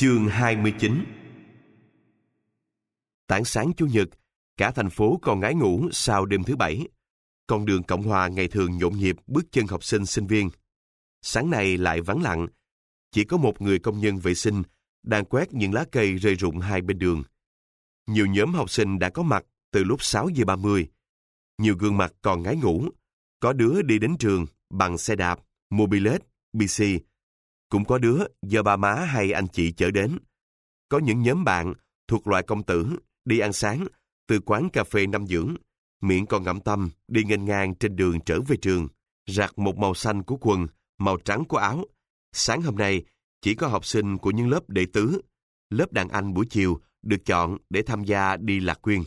Chương 29 Tảng sáng Chủ nhật, cả thành phố còn ngái ngủ sau đêm thứ bảy. Con đường Cộng Hòa ngày thường nhộn nhịp bước chân học sinh sinh viên. Sáng nay lại vắng lặng. Chỉ có một người công nhân vệ sinh đang quét những lá cây rơi rụng hai bên đường. Nhiều nhóm học sinh đã có mặt từ lúc 6 giờ 30. Nhiều gương mặt còn ngái ngủ. Có đứa đi đến trường bằng xe đạp, mobilet, BC. Cũng có đứa do ba má hay anh chị chở đến. Có những nhóm bạn thuộc loại công tử đi ăn sáng từ quán cà phê năm dưỡng, miệng còn ngậm tâm đi nghênh ngang trên đường trở về trường, rạc một màu xanh của quần, màu trắng của áo. Sáng hôm nay, chỉ có học sinh của những lớp đệ tứ, lớp đàn anh buổi chiều được chọn để tham gia đi lạc quyên.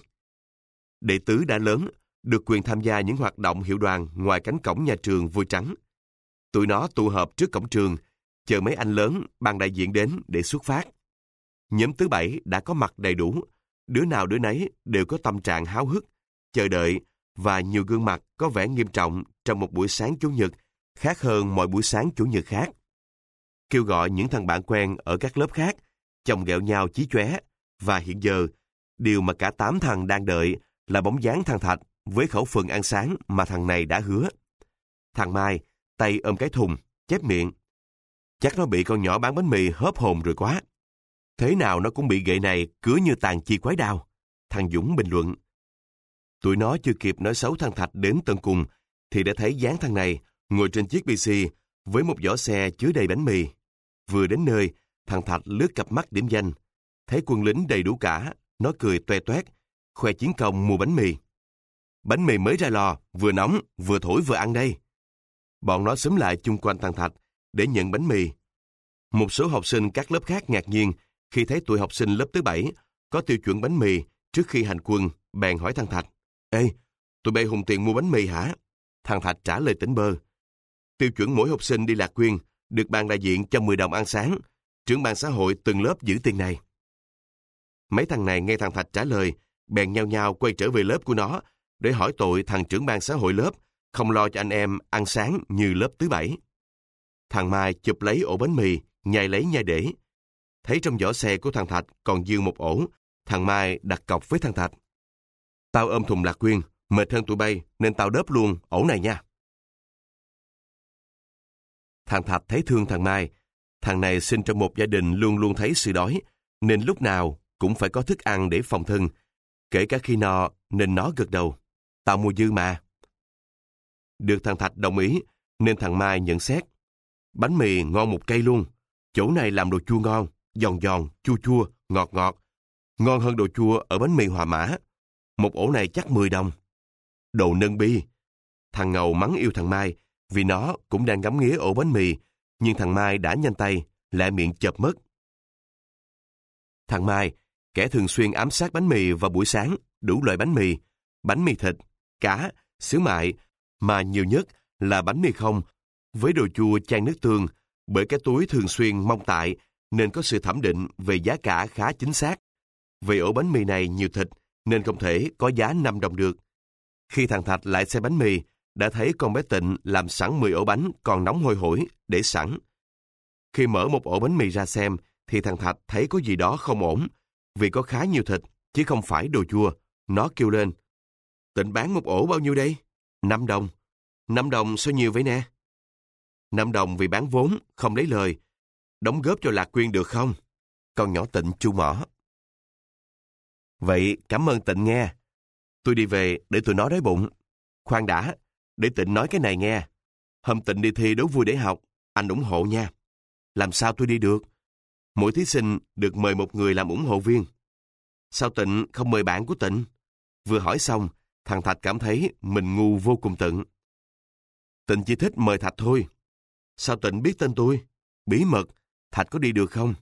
Đệ tứ đã lớn, được quyền tham gia những hoạt động hiệu đoàn ngoài cánh cổng nhà trường vui trắng. Tụi nó tụ họp trước cổng trường, chờ mấy anh lớn ban đại diện đến để xuất phát. Nhóm thứ bảy đã có mặt đầy đủ, đứa nào đứa nấy đều có tâm trạng háo hức, chờ đợi và nhiều gương mặt có vẻ nghiêm trọng trong một buổi sáng Chủ nhật khác hơn mọi buổi sáng Chủ nhật khác. Kêu gọi những thằng bạn quen ở các lớp khác, chồng ghẹo nhau chí chóe và hiện giờ, điều mà cả tám thằng đang đợi là bóng dáng thằng Thạch với khẩu phần ăn sáng mà thằng này đã hứa. Thằng Mai, tay ôm cái thùng, chép miệng. Chắc nó bị con nhỏ bán bánh mì hớp hồn rồi quá. Thế nào nó cũng bị gậy này cứ như tàn chi quái đao. Thằng Dũng bình luận. Tụi nó chưa kịp nói xấu thằng Thạch đến tận cùng, thì đã thấy dáng thằng này ngồi trên chiếc PC với một giỏ xe chứa đầy bánh mì. Vừa đến nơi, thằng Thạch lướt cặp mắt điểm danh. Thấy quân lính đầy đủ cả, nó cười toe toét, khoe chiến công mua bánh mì. Bánh mì mới ra lò, vừa nóng, vừa thổi vừa ăn đây. Bọn nó xúm lại chung quanh thằng Thạch để nhận bánh mì. Một số học sinh các lớp khác ngạc nhiên khi thấy tụi học sinh lớp thứ bảy có tiêu chuẩn bánh mì trước khi hành quân, bèn hỏi thằng Thạch. Ê, tụi bay hùng tiền mua bánh mì hả? Thằng Thạch trả lời tỉnh bơ. Tiêu chuẩn mỗi học sinh đi lạc quyên được ban đại diện cho 10 đồng ăn sáng. Trưởng ban xã hội từng lớp giữ tiền này. Mấy thằng này nghe thằng Thạch trả lời, bèn nhau nhau quay trở về lớp của nó để hỏi tội thằng trưởng ban xã hội lớp không lo cho anh em ăn sáng như lớp thứ bảy. Thằng Mai chụp lấy ổ bánh mì, nhai lấy nhai để. Thấy trong giỏ xe của thằng Thạch còn dư một ổ, thằng Mai đặt cọc với thằng Thạch. Tao ôm thùng lạc quyên, mệt hơn tụi bay nên tao đớp luôn ổ này nha. Thằng Thạch thấy thương thằng Mai. Thằng này sinh trong một gia đình luôn luôn thấy sự đói, nên lúc nào cũng phải có thức ăn để phòng thân. Kể cả khi no, nên nó gật đầu. Tao mua dư mà. Được thằng Thạch đồng ý, nên thằng Mai nhận xét. Bánh mì ngon một cây luôn. Chỗ này làm đồ chua ngon, giòn giòn, chua chua, ngọt ngọt. Ngon hơn đồ chua ở bánh mì hòa mã. Một ổ này chắc 10 đồng. Đồ nâng bi. Thằng Ngầu mắng yêu thằng Mai vì nó cũng đang ngắm nghía ổ bánh mì, nhưng thằng Mai đã nhanh tay, lại miệng chợp mất. Thằng Mai, kẻ thường xuyên ám sát bánh mì vào buổi sáng, đủ loại bánh mì, bánh mì thịt, cá, xứ mại, mà nhiều nhất là bánh mì không, với đồ chua chan nước tương, bởi cái túi thường xuyên mong tại nên có sự thẩm định về giá cả khá chính xác. Vì ổ bánh mì này nhiều thịt nên không thể có giá 5 đồng được. Khi thằng Thạch lại xe bánh mì, đã thấy con bé Tịnh làm sẵn 10 ổ bánh còn nóng hôi hổi, để sẵn. Khi mở một ổ bánh mì ra xem, thì thằng Thạch thấy có gì đó không ổn, vì có khá nhiều thịt, chứ không phải đồ chua. Nó kêu lên. Tịnh bán một ổ bao nhiêu đây? 5 đồng. 5 đồng sao nhiều vậy nè? 5 đồng vì bán vốn, không lấy lời. Đóng góp cho Lạc Quyên được không? Con nhỏ Tịnh chu mỏ. Vậy cảm ơn Tịnh nghe. Tôi đi về để tụi nó đói bụng. Khoan đã, để Tịnh nói cái này nghe. Hôm Tịnh đi thi đố vui để học, anh ủng hộ nha. Làm sao tôi đi được? Mỗi thí sinh được mời một người làm ủng hộ viên. Sao Tịnh không mời bạn của Tịnh? Vừa hỏi xong, thằng Thạch cảm thấy mình ngu vô cùng tận. Tịnh chỉ thích mời Thạch thôi. Sao Tịnh biết tên tôi? Bí mật, Thạch có đi được không?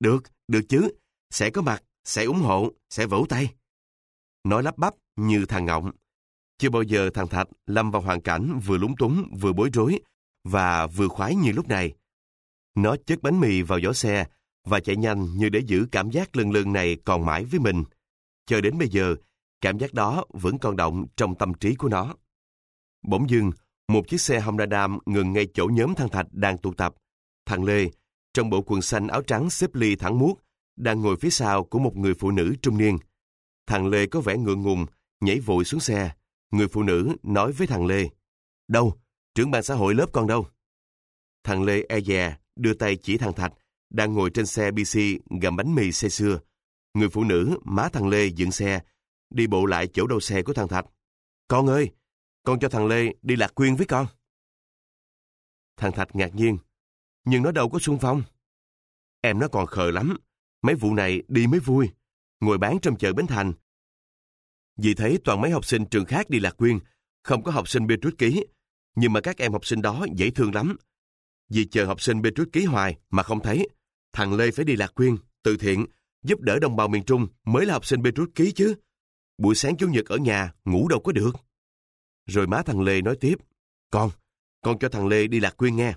Được, được chứ. Sẽ có mặt, sẽ ủng hộ, sẽ vỗ tay. Nói lắp bắp như thằng Ngọng. Chưa bao giờ thằng Thạch lâm vào hoàn cảnh vừa lúng túng, vừa bối rối và vừa khoái như lúc này. Nó chất bánh mì vào giỏ xe và chạy nhanh như để giữ cảm giác lưng lưng này còn mãi với mình. Cho đến bây giờ, cảm giác đó vẫn còn động trong tâm trí của nó. Bỗng dưng, một chiếc xe Honda Dam ngừng ngay chỗ nhóm thằng Thạch đang tụ tập. Thằng Lê, trong bộ quần xanh áo trắng xếp ly thẳng muốt, đang ngồi phía sau của một người phụ nữ trung niên. Thằng Lê có vẻ ngượng ngùng, nhảy vội xuống xe. Người phụ nữ nói với thằng Lê, Đâu? Trưởng ban xã hội lớp con đâu? Thằng Lê e dè, đưa tay chỉ thằng Thạch, đang ngồi trên xe BC gầm bánh mì xe xưa. Người phụ nữ, má thằng Lê dựng xe, đi bộ lại chỗ đầu xe của thằng Thạch. Con ơi, con cho thằng Lê đi lạc quyên với con. Thằng Thạch ngạc nhiên, nhưng nó đâu có xung phong. Em nó còn khờ lắm, mấy vụ này đi mới vui, ngồi bán trong chợ Bến Thành. Vì thấy toàn mấy học sinh trường khác đi lạc quyên, không có học sinh Beatrice ký, nhưng mà các em học sinh đó dễ thương lắm. Vì chờ học sinh Beatrice ký hoài mà không thấy, thằng Lê phải đi lạc quyên, từ thiện, giúp đỡ đồng bào miền Trung mới là học sinh Beatrice ký chứ. Buổi sáng Chủ nhật ở nhà, ngủ đâu có được. Rồi má thằng Lê nói tiếp, con, con cho thằng Lê đi lạc quyên nghe.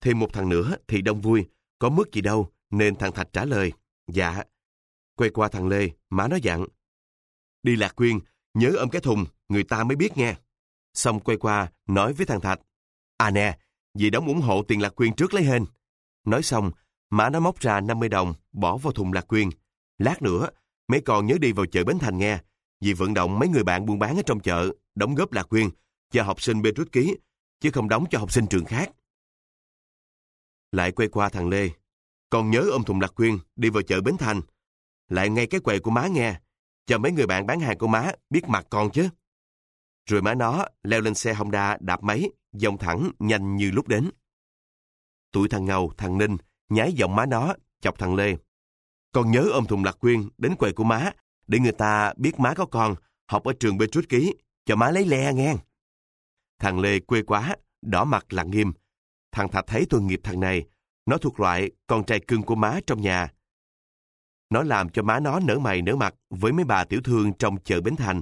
Thêm một thằng nữa thì đông vui, có mức gì đâu, nên thằng Thạch trả lời, dạ. Quay qua thằng Lê, má nói dặn, đi lạc quyên, nhớ ôm cái thùng, người ta mới biết nghe. Xong quay qua, nói với thằng Thạch, à nè, dì đóng ủng hộ tiền lạc quyên trước lấy hên. Nói xong, má nó móc ra 50 đồng, bỏ vào thùng lạc quyên. Lát nữa, mấy con nhớ đi vào chợ Bến Thành nghe, vì vận động mấy người bạn buôn bán ở trong chợ, đóng góp lạc quyên, cho học sinh bê rút ký, chứ không đóng cho học sinh trường khác. Lại quay qua thằng Lê. còn nhớ ôm thùng lạc quyên, đi vào chợ Bến Thành. Lại ngay cái quầy của má nghe, cho mấy người bạn bán hàng của má biết mặt con chứ. Rồi má nó leo lên xe Honda đạp máy, dòng thẳng nhanh như lúc đến. Tụi thằng Ngầu, thằng Ninh nhái giọng má nó, chọc thằng Lê. còn nhớ ôm thùng lạc quyên đến quầy của má để người ta biết má có con học ở trường Petrus ký cho má lấy le nghe. Thằng Lê quê quá, đỏ mặt lặng nghiêm. Thằng Thạch thấy tội nghiệp thằng này, nó thuộc loại con trai cưng của má trong nhà. Nó làm cho má nó nở mày nở mặt với mấy bà tiểu thương trong chợ Bến Thành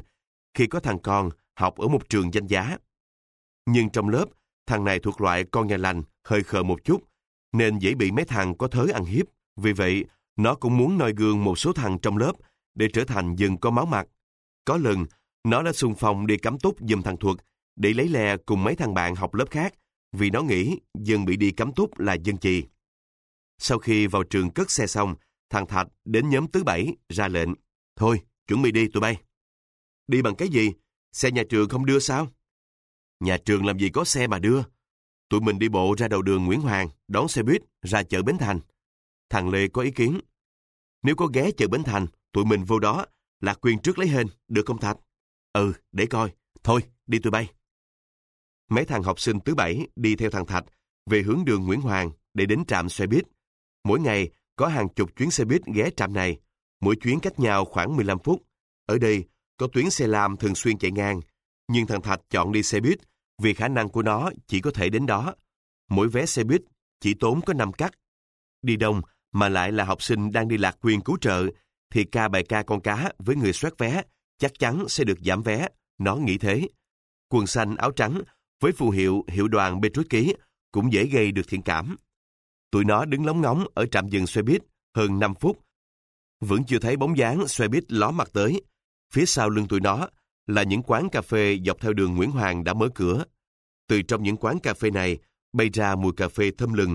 khi có thằng con học ở một trường danh giá. Nhưng trong lớp, thằng này thuộc loại con nhà lành, hơi khờ một chút, nên dễ bị mấy thằng có thới ăn hiếp. Vì vậy, nó cũng muốn noi gương một số thằng trong lớp để trở thành dừng có máu mặt. Có lần, nó đã xung phong đi cắm túc giùm thằng Thuật để lấy lè cùng mấy thằng bạn học lớp khác vì nó nghĩ dân bị đi cắm túc là dân chì. Sau khi vào trường cất xe xong, thằng Thạch đến nhóm thứ bảy ra lệnh. Thôi, chuẩn bị đi tụi bay. Đi bằng cái gì? Xe nhà trường không đưa sao? Nhà trường làm gì có xe mà đưa. Tụi mình đi bộ ra đầu đường Nguyễn Hoàng, đón xe buýt ra chợ Bến Thành. Thằng Lê có ý kiến. Nếu có ghé chợ Bến Thành, tụi mình vô đó, là quyền trước lấy hên, được không Thạch? Ừ, để coi. Thôi, đi tụi bay. Mấy thằng học sinh thứ bảy đi theo thằng Thạch về hướng đường Nguyễn Hoàng để đến trạm xe buýt. Mỗi ngày có hàng chục chuyến xe buýt ghé trạm này, mỗi chuyến cách nhau khoảng 15 phút. Ở đây có tuyến xe lam thường xuyên chạy ngang, nhưng thằng Thạch chọn đi xe buýt vì khả năng của nó chỉ có thể đến đó. Mỗi vé xe buýt chỉ tốn có 5 cắt. Đi đông mà lại là học sinh đang đi lạc quyền cứu trợ thì ca bài ca con cá với người soát vé chắc chắn sẽ được giảm vé. Nó nghĩ thế. Quần xanh, áo trắng với phù hiệu hiệu đoàn Petrus Ký cũng dễ gây được thiện cảm. Tụi nó đứng lóng ngóng ở trạm dừng xe buýt hơn 5 phút. Vẫn chưa thấy bóng dáng xe buýt ló mặt tới. Phía sau lưng tụi nó là những quán cà phê dọc theo đường Nguyễn Hoàng đã mở cửa. Từ trong những quán cà phê này bay ra mùi cà phê thơm lừng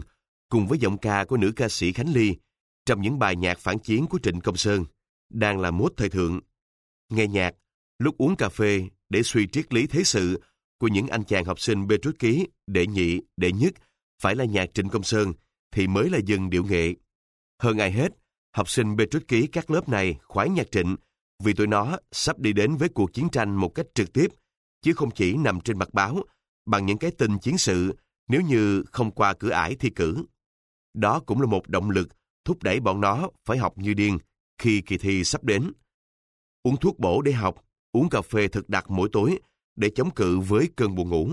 cùng với giọng ca của nữ ca sĩ Khánh Ly trong những bài nhạc phản chiến của Trịnh Công Sơn đang là mốt thời thượng. Nghe nhạc, lúc uống cà phê để suy triết lý thế sự của những anh chàng học sinh bê trút ký, đệ nhị, đệ nhất phải là nhạc Trịnh Công Sơn thì mới là dân điệu nghệ. Hơn ai hết, học sinh bê trút ký các lớp này khoái nhạc Trịnh vì tụi nó sắp đi đến với cuộc chiến tranh một cách trực tiếp, chứ không chỉ nằm trên mặt báo bằng những cái tin chiến sự nếu như không qua cửa ải thi cử. Đó cũng là một động lực thúc đẩy bọn nó phải học như điên khi kỳ thi sắp đến. Uống thuốc bổ để học, uống cà phê thực đặc mỗi tối để chống cự với cơn buồn ngủ.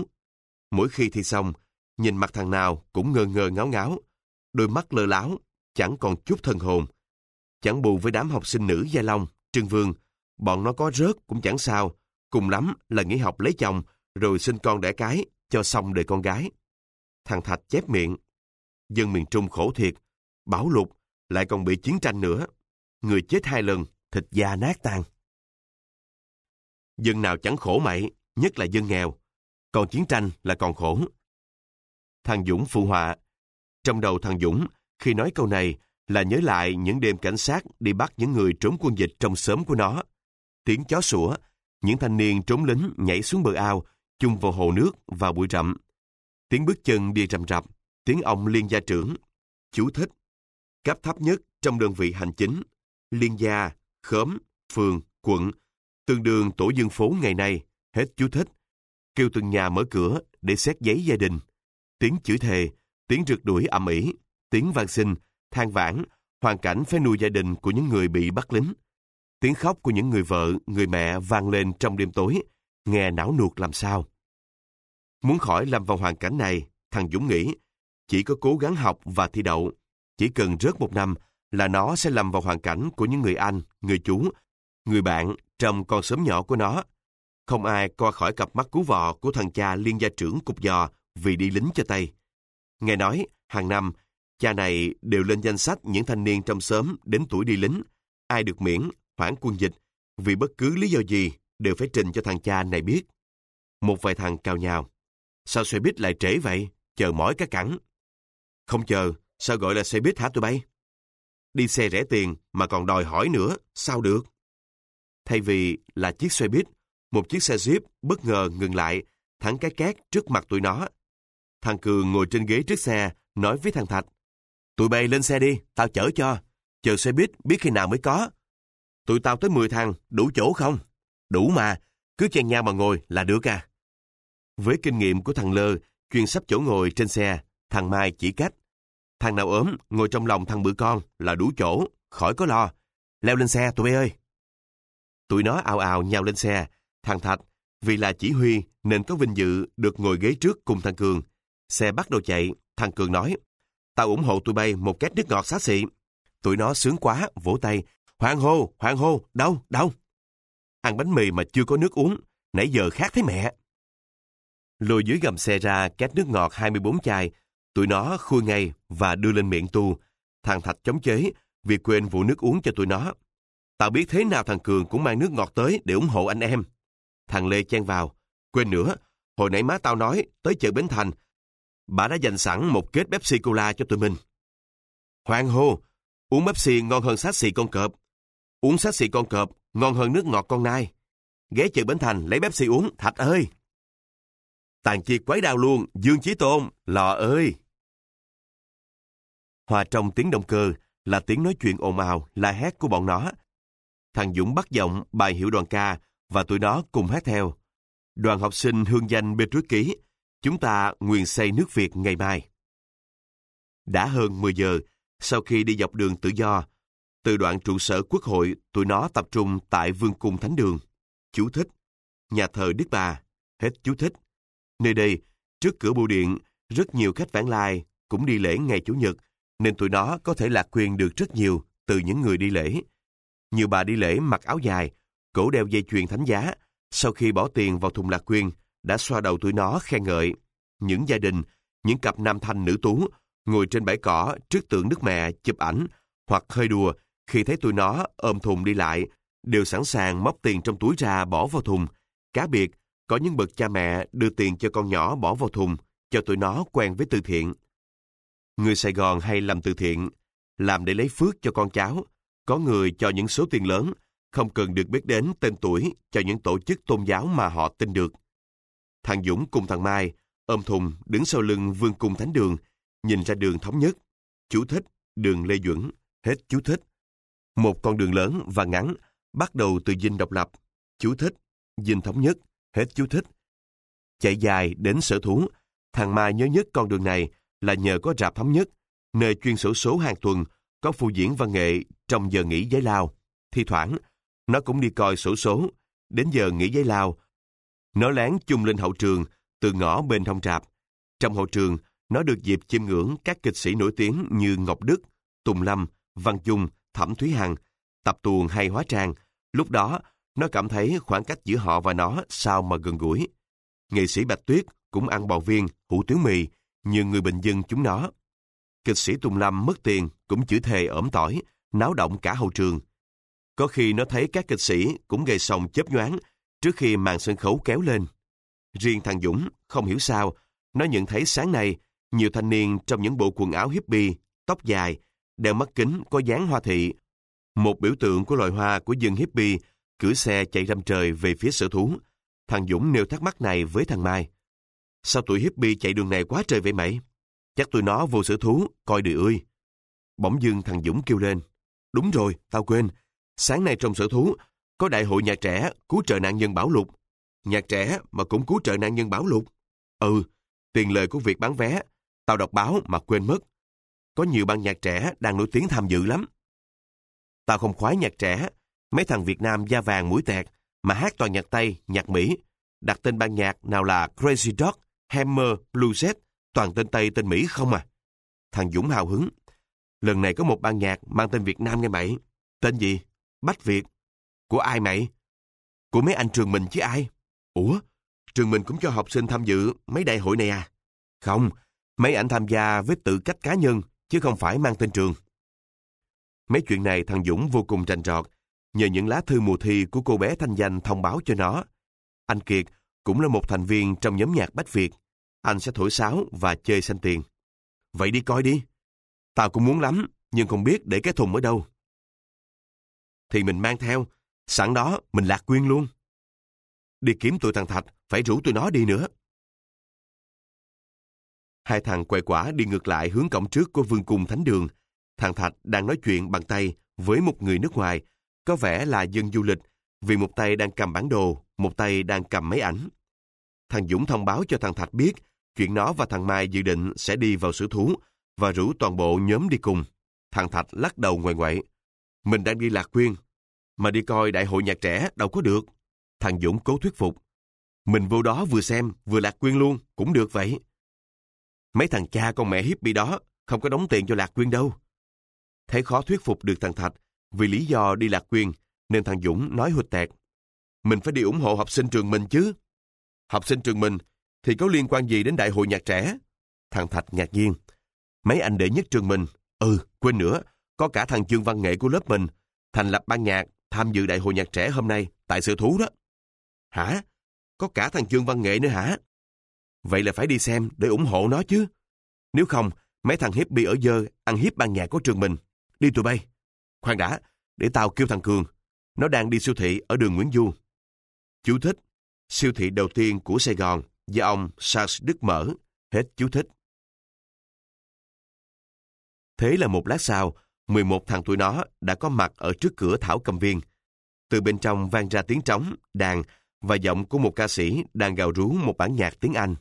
Mỗi khi thi xong, nhìn mặt thằng nào cũng ngơ ngơ ngáo ngáo, đôi mắt lơ láo, chẳng còn chút thân hồn. Chẳng bù với đám học sinh nữ Gia Long, Trương Vương, bọn nó có rớt cũng chẳng sao, cùng lắm là nghỉ học lấy chồng rồi sinh con đẻ cái cho xong đời con gái. Thằng Thạch chép miệng. Dân miền Trung khổ thiệt, bão lụt, lại còn bị chiến tranh nữa. Người chết hai lần, thịt da nát tan. Dân nào chẳng khổ mậy, nhất là dân nghèo. Còn chiến tranh là còn khổ. Thằng Dũng phụ họa. Trong đầu thằng Dũng Khi nói câu này là nhớ lại những đêm cảnh sát đi bắt những người trốn quân dịch trong xóm của nó. Tiếng chó sủa, những thanh niên trốn lính nhảy xuống bờ ao, chung vào hồ nước vào bụi rậm. Tiếng bước chân đi rầm rập, tiếng ông liên gia trưởng. Chú thích. Cấp thấp nhất trong đơn vị hành chính. Liên gia, khóm, phường, quận, tương đương tổ dân phố ngày nay. Hết chú thích. Kêu từng nhà mở cửa để xét giấy gia đình. Tiếng chửi thề, tiếng rượt đuổi ầm ĩ, tiếng van xin, than vãn, hoàn cảnh phải nuôi gia đình của những người bị bắt lính. Tiếng khóc của những người vợ, người mẹ vang lên trong đêm tối, nghe não nuột làm sao. Muốn khỏi lâm vào hoàn cảnh này, thằng Dũng nghĩ, chỉ có cố gắng học và thi đậu, chỉ cần rớt một năm là nó sẽ lầm vào hoàn cảnh của những người anh, người chú, người bạn trong con sớm nhỏ của nó. Không ai coi khỏi cặp mắt cú vò của thằng cha liên gia trưởng cục giò vì đi lính cho Tây. Nghe nói, hàng năm, cha này đều lên danh sách những thanh niên trong xóm đến tuổi đi lính. Ai được miễn, hoãn quân dịch, vì bất cứ lý do gì đều phải trình cho thằng cha này biết. Một vài thằng cao nhào. Sao xe buýt lại trễ vậy? Chờ mỏi cái cẳng. Không chờ, sao gọi là xe buýt hả tụi bay? Đi xe rẻ tiền mà còn đòi hỏi nữa, sao được? Thay vì là chiếc xe buýt, một chiếc xe Jeep bất ngờ ngừng lại, thẳng cái két trước mặt tụi nó. Thằng Cường ngồi trên ghế trước xe, nói với thằng Thạch. Tụi bay lên xe đi, tao chở cho. Chờ xe buýt biết khi nào mới có. Tụi tao tới 10 thằng, đủ chỗ không? Đủ mà, cứ chen nhau mà ngồi là được à. Với kinh nghiệm của thằng Lơ, chuyên sắp chỗ ngồi trên xe, thằng Mai chỉ cách. Thằng nào ốm, ngồi trong lòng thằng bự con là đủ chỗ, khỏi có lo. Leo lên xe tụi bay ơi. Tụi nó ào ào nhau lên xe. Thằng Thạch, vì là chỉ huy nên có vinh dự được ngồi ghế trước cùng thằng Cường. Xe bắt đầu chạy, thằng Cường nói, tao ủng hộ tụi bay một két nước ngọt xá xị. Tụi nó sướng quá, vỗ tay, hoàng hô, hoàng hô, đâu, đâu. Ăn bánh mì mà chưa có nước uống, nãy giờ khác thấy mẹ. Lùi dưới gầm xe ra két nước ngọt 24 chai, tụi nó khui ngay và đưa lên miệng tu. Thằng Thạch chống chế vì quên vụ nước uống cho tụi nó. Tao biết thế nào thằng Cường cũng mang nước ngọt tới để ủng hộ anh em. Thằng Lê chen vào. Quên nữa, hồi nãy má tao nói tới chợ Bến Thành, bà đã dành sẵn một kết Pepsi Cola cho tụi mình. Hoàng hô, uống Pepsi ngon hơn sát xì con cọp. Uống sát xì con cọp ngon hơn nước ngọt con nai. Ghé chợ Bến Thành lấy Pepsi uống, Thạch ơi! Tàn chiệt quái đào luôn, Dương Chí Tôn, lò ơi! Hòa trong tiếng động cơ là tiếng nói chuyện ồn ào, la hét của bọn nó. Thằng Dũng bắt giọng bài hiểu đoàn ca và tụi nó cùng hát theo. Đoàn học sinh hương danh bê truy ký, chúng ta nguyện xây nước Việt ngày mai. Đã hơn 10 giờ, sau khi đi dọc đường tự do, từ đoạn trụ sở quốc hội, tụi nó tập trung tại Vương cung Thánh Đường. Chú thích. Nhà thờ Đức Bà. Hết chú thích. Nơi đây, trước cửa bưu điện, rất nhiều khách vãng lai cũng đi lễ ngày Chủ nhật, nên tụi nó có thể lạc quyền được rất nhiều từ những người đi lễ. Nhiều bà đi lễ mặc áo dài, cổ đeo dây chuyền thánh giá, sau khi bỏ tiền vào thùng lạc quyên, đã xoa đầu tụi nó khen ngợi. Những gia đình, những cặp nam thanh nữ tú, ngồi trên bãi cỏ trước tượng Đức Mẹ chụp ảnh, hoặc hơi đùa khi thấy tụi nó ôm thùng đi lại, đều sẵn sàng móc tiền trong túi ra bỏ vào thùng. Cá biệt, có những bậc cha mẹ đưa tiền cho con nhỏ bỏ vào thùng, cho tụi nó quen với từ thiện. Người Sài Gòn hay làm từ thiện, làm để lấy phước cho con cháu. Có người cho những số tiền lớn, không cần được biết đến tên tuổi cho những tổ chức tôn giáo mà họ tin được. Thằng Dũng cùng thằng Mai ôm thùng đứng sau lưng vương cung thánh đường, nhìn ra đường thống nhất. Chú thích, đường Lê Duẩn, hết chú thích. Một con đường lớn và ngắn, bắt đầu từ dinh độc lập. Chú thích, dinh thống nhất, hết chú thích. Chạy dài đến sở thú, thằng Mai nhớ nhất con đường này là nhờ có rạp thống nhất, nơi chuyên sổ số hàng tuần, có phụ diễn văn nghệ trong giờ nghỉ giấy lao. Thi thoảng, nó cũng đi coi sổ số, đến giờ nghỉ giấy lao. Nó lén chung lên hậu trường, từ ngõ bên thông rạp. Trong hậu trường, nó được dịp chiêm ngưỡng các kịch sĩ nổi tiếng như Ngọc Đức, Tùng Lâm, Văn Dung, Thẩm Thúy Hằng, Tập Tuồng hay Hóa Trang. Lúc đó, nó cảm thấy khoảng cách giữa họ và nó sao mà gần gũi. Nghệ sĩ Bạch Tuyết cũng ăn bò viên, hủ tiếu mì, như người bình dân chúng nó. Kịch sĩ Tùng Lâm mất tiền cũng chữ thề ẩm tỏi, náo động cả hậu trường. Có khi nó thấy các kịch sĩ cũng gây sòng chớp nhoáng trước khi màn sân khấu kéo lên. Riêng thằng Dũng, không hiểu sao, nó nhận thấy sáng nay nhiều thanh niên trong những bộ quần áo hippie tóc dài, đeo mắt kính có dáng hoa thị. Một biểu tượng của loài hoa của dân hippie cưỡi xe chạy râm trời về phía sở thú. Thằng Dũng nêu thắc mắc này với thằng Mai. Sao tụi hippie chạy đường này quá trời vậy mày? Chắc tụi nó vô sở thú, coi đời ơi. Bỗng dưng thằng Dũng kêu lên. Đúng rồi, tao quên. Sáng nay trong sở thú, có đại hội nhà trẻ cứu trợ nạn nhân bão lụt. Nhà trẻ mà cũng cứu trợ nạn nhân bão lụt. Ừ, tiền lời của việc bán vé, tao đọc báo mà quên mất. Có nhiều ban nhạc trẻ đang nổi tiếng tham dự lắm. Tao không khoái nhạc trẻ, mấy thằng Việt Nam da vàng mũi tẹt, mà hát toàn nhạc Tây, nhạc Mỹ. Đặt tên ban nhạc nào là Crazy Dog, Hammer, Blue Set, toàn tên Tây tên Mỹ không à. Thằng Dũng hào hứng. Lần này có một ban nhạc mang tên Việt Nam nghe mày. Tên gì? Bách Việt. Của ai mày? Của mấy anh trường mình chứ ai? Ủa? Trường mình cũng cho học sinh tham dự mấy đại hội này à? Không, mấy anh tham gia với tự cách cá nhân, chứ không phải mang tên trường. Mấy chuyện này thằng Dũng vô cùng rành rọt nhờ những lá thư mùa thi của cô bé Thanh Danh thông báo cho nó. Anh Kiệt cũng là một thành viên trong nhóm nhạc Bách Việt. Anh sẽ thổi sáo và chơi xanh tiền. Vậy đi coi đi. Tao cũng muốn lắm, nhưng không biết để cái thùng ở đâu. Thì mình mang theo, sẵn đó mình lạc quyên luôn. Đi kiếm tụi thằng Thạch, phải rủ tụi nó đi nữa. Hai thằng quậy quả đi ngược lại hướng cổng trước của vương cung thánh đường. Thằng Thạch đang nói chuyện bằng tay với một người nước ngoài, có vẻ là dân du lịch, vì một tay đang cầm bản đồ, một tay đang cầm máy ảnh. Thằng Dũng thông báo cho thằng Thạch biết chuyện nó và thằng Mai dự định sẽ đi vào sử thú và rủ toàn bộ nhóm đi cùng. Thằng Thạch lắc đầu ngoài ngoại. Mình đang đi lạc quyên, mà đi coi đại hội nhạc trẻ đâu có được. Thằng Dũng cố thuyết phục. Mình vô đó vừa xem, vừa lạc quyên luôn, cũng được vậy. Mấy thằng cha con mẹ hippie đó không có đóng tiền cho lạc quyên đâu. Thấy khó thuyết phục được thằng Thạch vì lý do đi lạc quyền nên thằng Dũng nói hụt tẹt. Mình phải đi ủng hộ học sinh trường mình chứ. Học sinh trường mình thì có liên quan gì đến đại hội nhạc trẻ? Thằng Thạch ngạc nhiên. Mấy anh đệ nhất trường mình, ừ, quên nữa, có cả thằng Trương văn nghệ của lớp mình, thành lập ban nhạc, tham dự đại hội nhạc trẻ hôm nay tại sự thú đó. Hả? Có cả thằng Trương văn nghệ nữa hả? Vậy là phải đi xem để ủng hộ nó chứ. Nếu không, mấy thằng hippie ở dơ ăn hiếp ban nhạc của trường mình. Đi tụi bay. Khoan đã, để tao kêu thằng Cường. Nó đang đi siêu thị ở đường Nguyễn Du. Chú thích. Siêu thị đầu tiên của Sài Gòn do ông Charles Đức mở. Hết chú thích. Thế là một lát sau, 11 thằng tụi nó đã có mặt ở trước cửa Thảo Cầm Viên. Từ bên trong vang ra tiếng trống, đàn và giọng của một ca sĩ đang gào rú một bản nhạc tiếng Anh.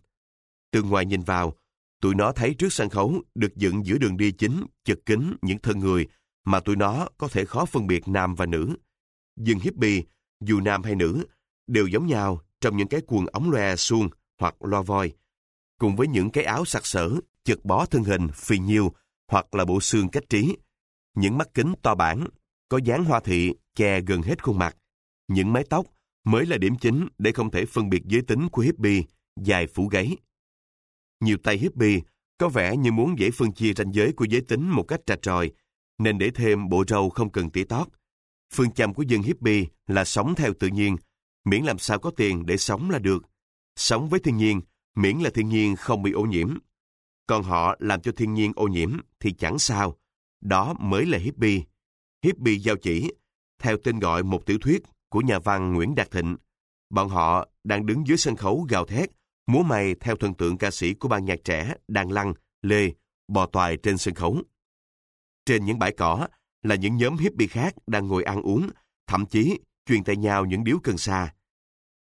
Từ ngoài nhìn vào, tụi nó thấy trước sân khấu được dựng giữa đường đi chính chật kín những thân người mà tụi nó có thể khó phân biệt nam và nữ. Dương hippie, dù nam hay nữ, đều giống nhau trong những cái quần ống loe suông hoặc loa voi, cùng với những cái áo sặc sỡ, chật bó thân hình phì nhiêu hoặc là bộ xương cách trí. Những mắt kính to bản, có dáng hoa thị che gần hết khuôn mặt. Những mái tóc mới là điểm chính để không thể phân biệt giới tính của hippie, dài phủ gáy. Nhiều tay hippie có vẻ như muốn dễ phân chia ranh giới của giới tính một cách trà tròi, nên để thêm bộ râu không cần tỉa tót. Phương châm của dân hippie là sống theo tự nhiên, miễn làm sao có tiền để sống là được. Sống với thiên nhiên, miễn là thiên nhiên không bị ô nhiễm. Còn họ làm cho thiên nhiên ô nhiễm thì chẳng sao. Đó mới là hippie. Hippie giao chỉ, theo tên gọi một tiểu thuyết của nhà văn Nguyễn Đạt Thịnh. Bọn họ đang đứng dưới sân khấu gào thét, múa may theo thần tượng ca sĩ của ban nhạc trẻ Đàn Lăng, Lê, bò toài trên sân khấu. Trên những bãi cỏ là những nhóm hippie khác đang ngồi ăn uống, thậm chí truyền tay nhau những điếu cần sa.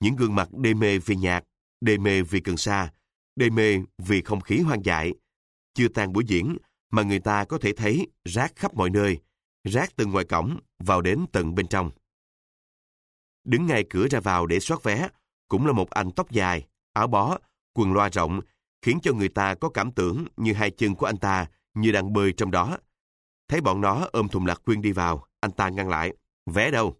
Những gương mặt đê mê vì nhạc, đê mê vì cần sa, đê mê vì không khí hoang dại. Chưa tan buổi diễn mà người ta có thể thấy rác khắp mọi nơi, rác từ ngoài cổng vào đến tận bên trong. Đứng ngay cửa ra vào để soát vé, cũng là một anh tóc dài, áo bó, quần loa rộng, khiến cho người ta có cảm tưởng như hai chân của anh ta như đang bơi trong đó. Thấy bọn nó ôm thùng lạc quyên đi vào, anh ta ngăn lại. Vé đâu?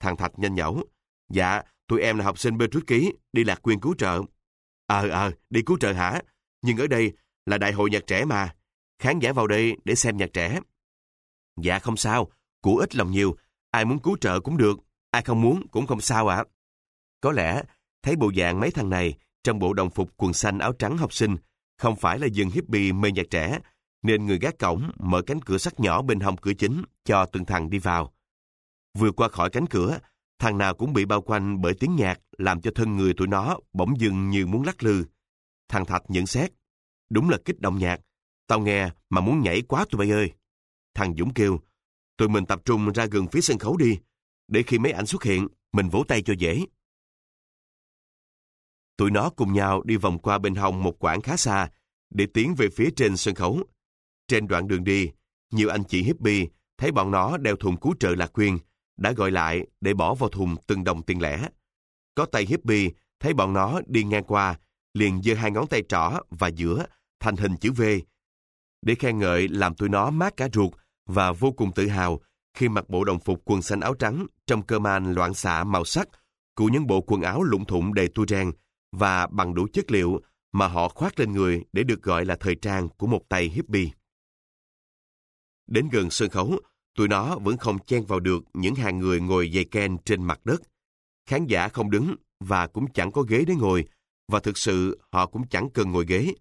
Thằng Thạch nhanh nhẩu. Dạ, tụi em là học sinh bên trước ký, đi lạc quyên cứu trợ. Ờ, ờ, đi cứu trợ hả? Nhưng ở đây là đại hội nhạc trẻ mà. Khán giả vào đây để xem nhạc trẻ. Dạ không sao, của ít lòng nhiều, ai muốn cứu trợ cũng được, ai không muốn cũng không sao ạ. Có lẽ, thấy bộ dạng mấy thằng này trong bộ đồng phục quần xanh áo trắng học sinh, không phải là dân hippie mê nhạc trẻ, nên người gác cổng mở cánh cửa sắt nhỏ bên hông cửa chính cho từng thằng đi vào. Vừa qua khỏi cánh cửa, thằng nào cũng bị bao quanh bởi tiếng nhạc làm cho thân người tụi nó bỗng dưng như muốn lắc lư. Thằng Thạch nhận xét, đúng là kích động nhạc, tao nghe mà muốn nhảy quá tụi bay ơi. Thằng Dũng kêu, tụi mình tập trung ra gần phía sân khấu đi, để khi mấy ảnh xuất hiện, mình vỗ tay cho dễ. Tụi nó cùng nhau đi vòng qua bên hông một quãng khá xa để tiến về phía trên sân khấu. Trên đoạn đường đi, nhiều anh chị hippie thấy bọn nó đeo thùng cứu trợ lạc quyên, đã gọi lại để bỏ vào thùng từng đồng tiền lẻ. Có tay hippie thấy bọn nó đi ngang qua, liền giơ hai ngón tay trỏ và giữa thành hình chữ V. Để khen ngợi làm tụi nó mát cả ruột và vô cùng tự hào khi mặc bộ đồng phục quần xanh áo trắng trong cơ man loạn xạ màu sắc của những bộ quần áo lụng thụng đầy tu trang và bằng đủ chất liệu mà họ khoác lên người để được gọi là thời trang của một tay hippie. Đến gần sân khấu, tụi nó vẫn không chen vào được những hàng người ngồi dày ken trên mặt đất. Khán giả không đứng và cũng chẳng có ghế để ngồi, và thực sự họ cũng chẳng cần ngồi ghế.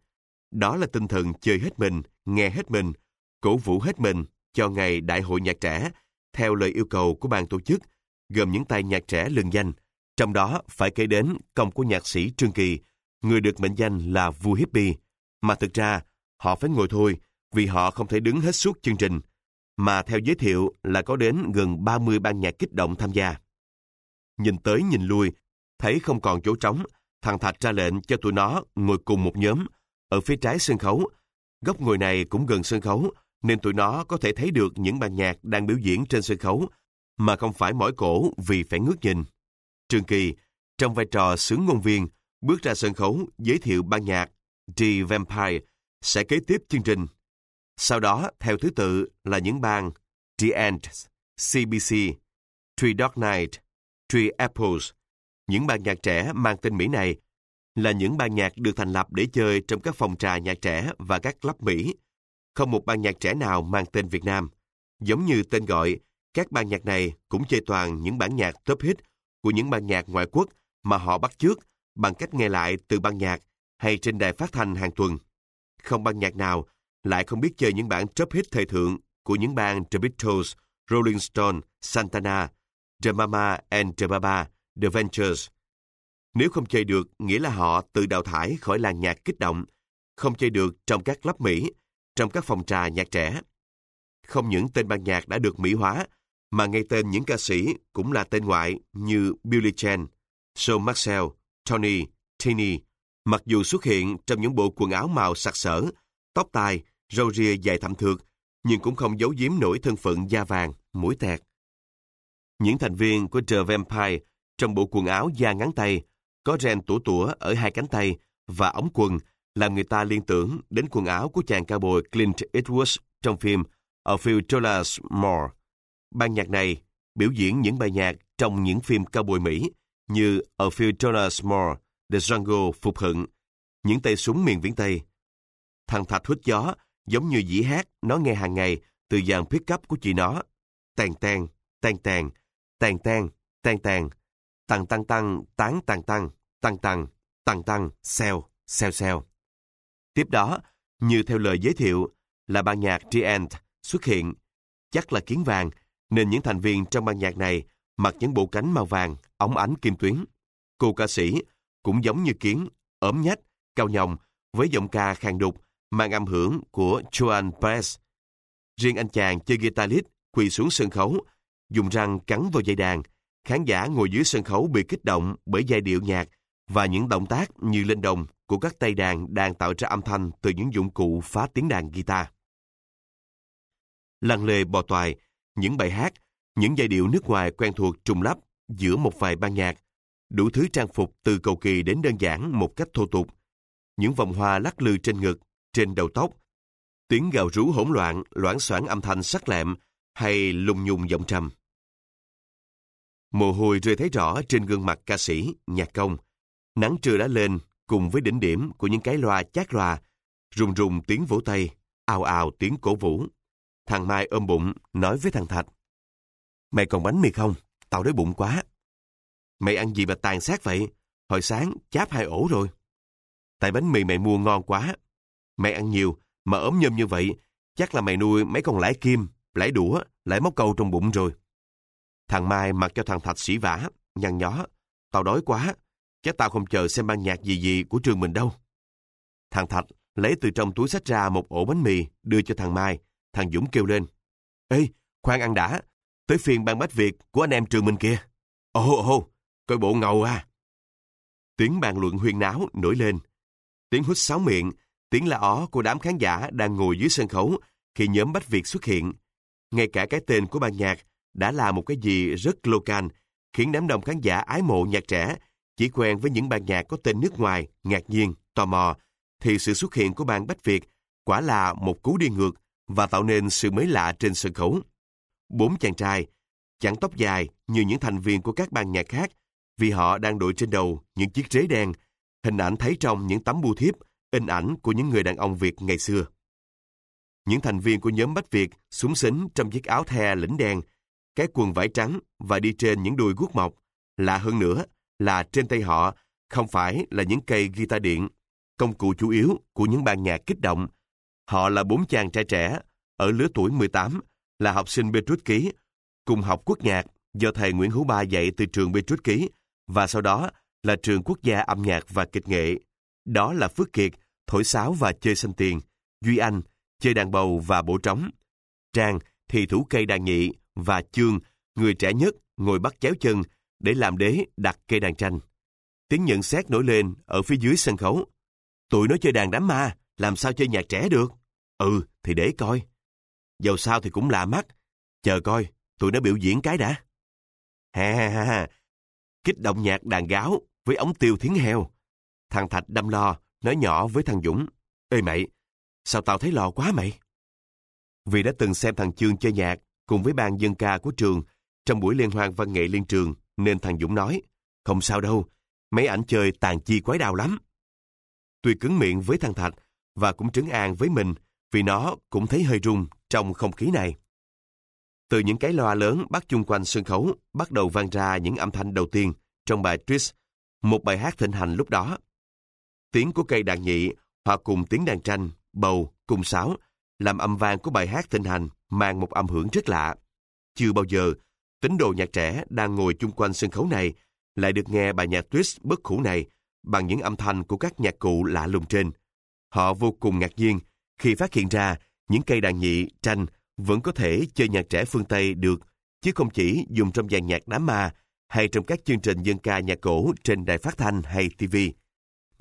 Đó là tinh thần chơi hết mình, nghe hết mình, cổ vũ hết mình cho ngày Đại hội Nhạc Trẻ, theo lời yêu cầu của ban tổ chức, gồm những tay nhạc trẻ lừng danh. Trong đó phải kể đến công của nhạc sĩ Trương Kỳ, người được mệnh danh là vua hippie. Mà thực ra, họ phải ngồi thôi, vì họ không thể đứng hết suốt chương trình. Mà theo giới thiệu là có đến gần 30 ban nhạc kích động tham gia. Nhìn tới nhìn lui, thấy không còn chỗ trống, thằng Thạch ra lệnh cho tụi nó ngồi cùng một nhóm, ở phía trái sân khấu. Góc ngồi này cũng gần sân khấu, nên tụi nó có thể thấy được những ban nhạc đang biểu diễn trên sân khấu, mà không phải mỏi cổ vì phải ngước nhìn. Trường Kỳ, trong vai trò sướng ngôn viên, bước ra sân khấu giới thiệu ban nhạc The Vampire sẽ kế tiếp chương trình. Sau đó, theo thứ tự là những bang The Ants, CBC, Three Dog Night, Three Apples. Những ban nhạc trẻ mang tên Mỹ này là những ban nhạc được thành lập để chơi trong các phòng trà nhạc trẻ và các club Mỹ. Không một ban nhạc trẻ nào mang tên Việt Nam. Giống như tên gọi, các ban nhạc này cũng chơi toàn những bản nhạc top hit của những ban nhạc ngoại quốc mà họ bắt chước bằng cách nghe lại từ ban nhạc hay trên đài phát thanh hàng tuần. Không ban nhạc nào lại không biết chơi những bản top hit thời thượng của những band The Beatles, Rolling Stone, Santana, The Mama and the Baba, The Ventures. Nếu không chơi được, nghĩa là họ tự đào thải khỏi làng nhạc kích động, không chơi được trong các club Mỹ, trong các phòng trà nhạc trẻ. Không những tên ban nhạc đã được Mỹ hóa, mà ngay tên những ca sĩ cũng là tên ngoại như Billy Chen, Joe Maxwell, Tony, Tini, mặc dù xuất hiện trong những bộ quần áo màu sặc sỡ, tóc tai, râu ria dài thẳm thượt, nhưng cũng không giấu giếm nổi thân phận da vàng, mũi tẹt. Những thành viên của The Vampire trong bộ quần áo da ngắn tay, có ren tủa tủa ở hai cánh tay và ống quần làm người ta liên tưởng đến quần áo của chàng cao bồi Clint Eastwood trong phim A Few Dollars More. Ban nhạc này biểu diễn những bài nhạc trong những phim cao bồi Mỹ như A Few Dollars More, The Jungle Phục Hận, những tay súng miền viễn Tây. Thằng Thạch hút gió giống như dĩ hát nó nghe hàng ngày từ dàn pick-up của chị nó. Tàn tàn, tàn tàn, tàn tàn, tàn tàn, tăng tăng tăng, tán tăng tăng, tăng tăng, tăng tăng, xèo xèo xèo Tiếp đó, như theo lời giới thiệu, là ban nhạc Trient xuất hiện. Chắc là kiến vàng, nên những thành viên trong ban nhạc này mặc những bộ cánh màu vàng, ống ánh kim tuyến. Cô ca sĩ cũng giống như kiến, ốm nhách, cao nhồng, với giọng ca khàn đục, mang âm hưởng của Joan Baez. Riêng anh chàng chơi guitar lead quỳ xuống sân khấu, dùng răng cắn vào dây đàn. Khán giả ngồi dưới sân khấu bị kích động bởi giai điệu nhạc và những động tác như lên đồng của các tay đàn đang tạo ra âm thanh từ những dụng cụ phá tiếng đàn guitar. Lăng lề bò toài, những bài hát, những giai điệu nước ngoài quen thuộc trùng lắp giữa một vài ban nhạc, đủ thứ trang phục từ cầu kỳ đến đơn giản một cách thô tục. Những vòng hoa lắc lư trên ngực, trên đầu tóc, tiếng gào rú hỗn loạn, loãng xoảng âm thanh sắc lẹm hay lùng nhùng giọng trầm. Mồ hôi rơi thấy rõ trên gương mặt ca sĩ, nhạc công. Nắng trưa đã lên cùng với đỉnh điểm của những cái loa chát loa, rùng rùng tiếng vỗ tay, ào ào tiếng cổ vũ. Thằng Mai ôm bụng, nói với thằng Thạch. Mày còn bánh mì không? Tao đói bụng quá. Mày ăn gì mà tàn sát vậy? Hồi sáng cháp hai ổ rồi. Tại bánh mì mày mua ngon quá. Mày ăn nhiều mà ốm nhôm như vậy chắc là mày nuôi mấy con lãi kim, lãi đũa, lãi móc câu trong bụng rồi. Thằng Mai mặc cho thằng Thạch sĩ vả, nhăn nhó. Tao đói quá, chắc tao không chờ xem ban nhạc gì gì của trường mình đâu. Thằng Thạch lấy từ trong túi sách ra một ổ bánh mì đưa cho thằng Mai. Thằng Dũng kêu lên. Ê, khoan ăn đã, tới phiên ban bách Việt của anh em trường mình kia. Ồ, ồ, coi bộ ngầu à. Tiếng bàn luận huyên náo nổi lên. Tiếng hút sáo miệng, tiếng la ó của đám khán giả đang ngồi dưới sân khấu khi nhóm Bách Việt xuất hiện. Ngay cả cái tên của ban nhạc đã là một cái gì rất local, khiến đám đông khán giả ái mộ nhạc trẻ, chỉ quen với những ban nhạc có tên nước ngoài, ngạc nhiên, tò mò, thì sự xuất hiện của ban Bách Việt quả là một cú đi ngược và tạo nên sự mới lạ trên sân khấu. Bốn chàng trai, chẳng tóc dài như những thành viên của các ban nhạc khác, vì họ đang đội trên đầu những chiếc rế đen, hình ảnh thấy trong những tấm bưu thiếp, in ảnh của những người đàn ông Việt ngày xưa. Những thành viên của nhóm Bách Việt súng xính trong chiếc áo the lĩnh đen, cái quần vải trắng và đi trên những đùi guốc mọc. Lạ hơn nữa là trên tay họ không phải là những cây guitar điện, công cụ chủ yếu của những ban nhạc kích động. Họ là bốn chàng trai trẻ, ở lứa tuổi 18, là học sinh Petrus Ký, cùng học quốc nhạc do thầy Nguyễn Hữu Ba dạy từ trường Petrus Ký và sau đó là trường quốc gia âm nhạc và kịch nghệ. Đó là Phước Kiệt, thổi sáo và chơi xanh tiền, Duy Anh, chơi đàn bầu và bổ trống. Trang thì thủ cây đàn nhị và Chương, người trẻ nhất, ngồi bắt chéo chân để làm đế đặt cây đàn tranh. Tiếng nhận xét nổi lên ở phía dưới sân khấu. Tụi nó chơi đàn đám ma, làm sao chơi nhạc trẻ được? Ừ, thì để coi. Dầu sao thì cũng lạ mắt. Chờ coi, tụi nó biểu diễn cái đã. Ha ha ha ha, kích động nhạc đàn gáo với ống tiêu thiến heo. Thằng Thạch đâm lo, nói nhỏ với thằng Dũng. Ê mày, sao tao thấy lo quá mày? Vì đã từng xem thằng Chương chơi nhạc cùng với ban dân ca của trường trong buổi liên hoan văn nghệ liên trường nên thằng Dũng nói không sao đâu, mấy ảnh chơi tàn chi quái đào lắm. Tuy cứng miệng với thằng Thạch và cũng trấn an với mình vì nó cũng thấy hơi rung trong không khí này. Từ những cái loa lớn bắt chung quanh sân khấu bắt đầu vang ra những âm thanh đầu tiên trong bài Tris, một bài hát thịnh hành lúc đó. Tiếng của cây đàn nhị hòa cùng tiếng đàn tranh, bầu, cùng sáo làm âm vang của bài hát thịnh hành mang một âm hưởng rất lạ. Chưa bao giờ, tín đồ nhạc trẻ đang ngồi chung quanh sân khấu này lại được nghe bài nhạc twist bất khủ này bằng những âm thanh của các nhạc cụ lạ lùng trên. Họ vô cùng ngạc nhiên khi phát hiện ra những cây đàn nhị, tranh vẫn có thể chơi nhạc trẻ phương Tây được, chứ không chỉ dùng trong dàn nhạc đám ma hay trong các chương trình dân ca nhạc cổ trên đài phát thanh hay TV.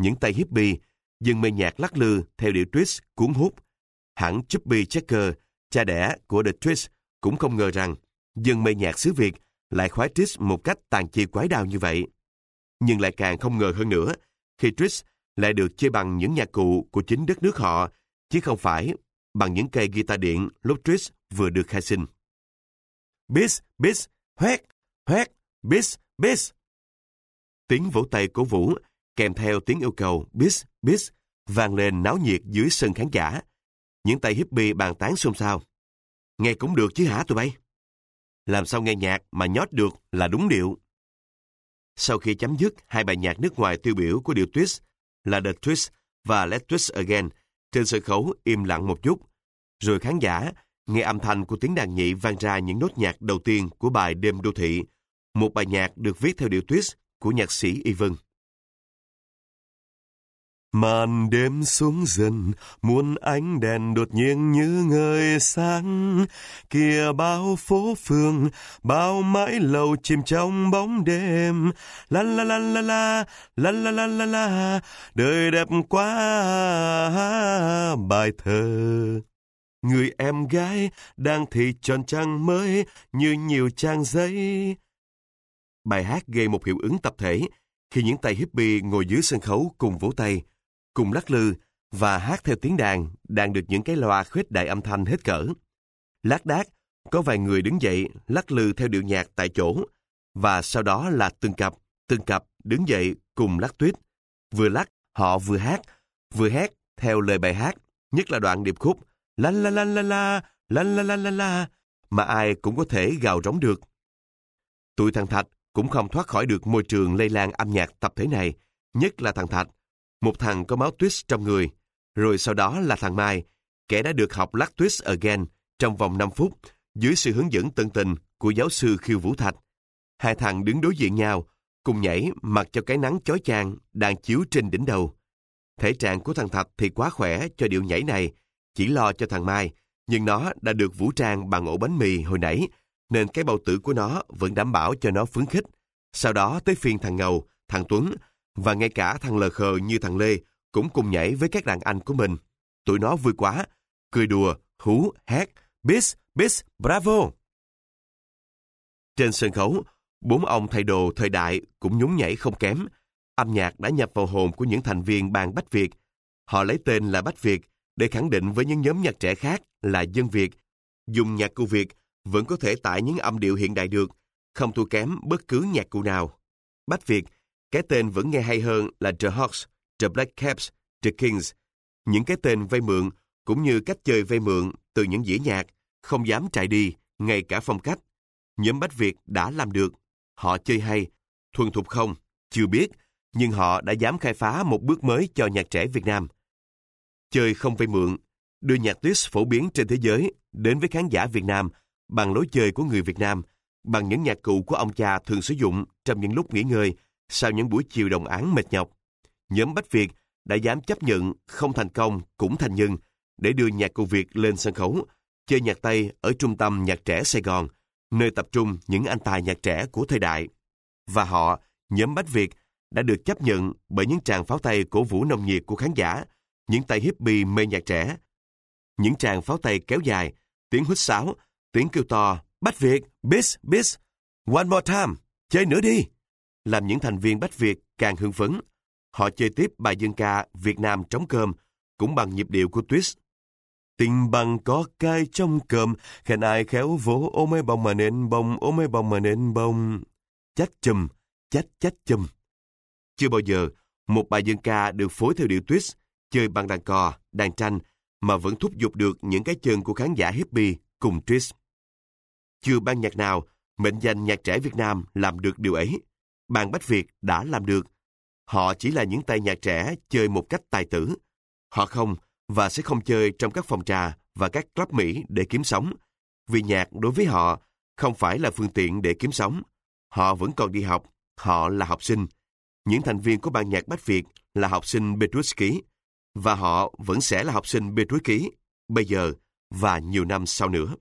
Những tay hippie, dân mê nhạc lắc lư theo điệu twist cuốn hút. Hẳn Chubby Checker, cha đẻ của The Twist, cũng không ngờ rằng dân mê nhạc xứ Việt lại khoái twist một cách tàn chi quái đao như vậy. Nhưng lại càng không ngờ hơn nữa khi twist lại được chơi bằng những nhạc cụ của chính đất nước họ, chứ không phải bằng những cây guitar điện lúc twist vừa được khai sinh. Bis, bis, hoét, hoét, bis, bis. Tiếng vỗ tay cổ vũ kèm theo tiếng yêu cầu bis, bis vang lên náo nhiệt dưới sân khán giả. Những tay hippie bàn tán xôn xao. Nghe cũng được chứ hả tụi bay? Làm sao nghe nhạc mà nhót được là đúng điệu. Sau khi chấm dứt hai bài nhạc nước ngoài tiêu biểu của điệu twist là The Twist và Let's Twist Again, trên sân khấu im lặng một chút. Rồi khán giả nghe âm thanh của tiếng đàn nhị vang ra những nốt nhạc đầu tiên của bài Đêm Đô Thị, một bài nhạc được viết theo điệu twist của nhạc sĩ Y Vân. Màn đêm xuống dần, muôn ánh đèn đột nhiên như ngời sáng. Kia bao phố phường, bao mái lầu chìm trong bóng đêm. La la la la la, la la la la la, đời đẹp quá bài thơ. Người em gái đang thì tròn trăng mới như nhiều trang giấy. Bài hát gây một hiệu ứng tập thể khi những tay hippie ngồi dưới sân khấu cùng vỗ tay, cùng lắc lư và hát theo tiếng đàn đang được những cái loa khuếch đại âm thanh hết cỡ. Lát đác, có vài người đứng dậy lắc lư theo điệu nhạc tại chỗ và sau đó là từng cặp, từng cặp đứng dậy cùng lắc tuyết. Vừa lắc, họ vừa hát, vừa hát theo lời bài hát, nhất là đoạn điệp khúc la la la la la, la la la la la, mà ai cũng có thể gào rống được. Tụi thằng Thạch cũng không thoát khỏi được môi trường lây lan âm nhạc tập thể này, nhất là thằng Thạch, một thằng có máu twist trong người, rồi sau đó là thằng Mai. kẻ đã được học lắc twist again trong vòng 5 phút dưới sự hướng dẫn tận tình của giáo sư Khiêu Vũ Thạch. Hai thằng đứng đối diện nhau, cùng nhảy mặc cho cái nắng chói chang đang chiếu trên đỉnh đầu. Thể trạng của thằng Thạch thì quá khỏe cho điệu nhảy này, chỉ lo cho thằng Mai, nhưng nó đã được vũ trang bằng ổ bánh mì hồi nãy, nên cái bầu tử của nó vẫn đảm bảo cho nó phấn khích. Sau đó tới phiên thằng Ngầu, thằng Tuấn và ngay cả thằng lờ khờ như thằng Lê cũng cùng nhảy với các đàn anh của mình. Tụi nó vui quá, cười đùa, hú, hét, bis, bis, bravo. Trên sân khấu, bốn ông thầy đồ thời đại cũng nhún nhảy không kém. Âm nhạc đã nhập vào hồn của những thành viên ban Bách Việt. Họ lấy tên là Bách Việt để khẳng định với những nhóm nhạc trẻ khác là dân Việt. Dùng nhạc cụ Việt vẫn có thể tải những âm điệu hiện đại được, không thua kém bất cứ nhạc cụ nào. Bách Việt, cái tên vẫn nghe hay hơn là The Hawks, The Black Caps, The Kings. Những cái tên vay mượn cũng như cách chơi vay mượn từ những dĩa nhạc, không dám chạy đi, ngay cả phong cách. Nhóm Bách Việt đã làm được. Họ chơi hay, thuần thục không, chưa biết, nhưng họ đã dám khai phá một bước mới cho nhạc trẻ Việt Nam. Chơi không vay mượn, đưa nhạc twist phổ biến trên thế giới đến với khán giả Việt Nam bằng lối chơi của người Việt Nam, bằng những nhạc cụ của ông cha thường sử dụng trong những lúc nghỉ ngơi sau những buổi chiều đồng án mệt nhọc. Nhóm Bách Việt đã dám chấp nhận không thành công cũng thành nhân để đưa nhạc cụ Việt lên sân khấu, chơi nhạc Tây ở trung tâm nhạc trẻ Sài Gòn, nơi tập trung những anh tài nhạc trẻ của thời đại. Và họ, nhóm Bách Việt, đã được chấp nhận bởi những tràng pháo tay cổ vũ nồng nhiệt của khán giả, những tay hippie mê nhạc trẻ. Những tràng pháo tay kéo dài, tiếng huýt sáo, tiếng kêu to, Bách Việt, bis, bis, one more time, chơi nữa đi. Làm những thành viên Bách Việt càng hưng phấn. Họ chơi tiếp bài dân ca Việt Nam trống cơm, cũng bằng nhịp điệu của Twist. Tình bằng có cay trong cơm, khen ai khéo vỗ ôm mấy bông mà nên bông, ôm mấy bông mà nên bông. Chách chùm, chách chách chùm. Chưa bao giờ, một bài dân ca được phối theo điệu Twist, chơi bằng đàn cò, đàn tranh, mà vẫn thúc giục được những cái chân của khán giả hippie cùng Twist. Chưa ban nhạc nào mệnh danh nhạc trẻ Việt Nam làm được điều ấy bàn Bách Việt đã làm được. Họ chỉ là những tay nhạc trẻ chơi một cách tài tử. Họ không và sẽ không chơi trong các phòng trà và các club Mỹ để kiếm sống. Vì nhạc đối với họ không phải là phương tiện để kiếm sống. Họ vẫn còn đi học, họ là học sinh. Những thành viên của ban nhạc Bách Việt là học sinh Petruski và họ vẫn sẽ là học sinh Petruski bây giờ và nhiều năm sau nữa.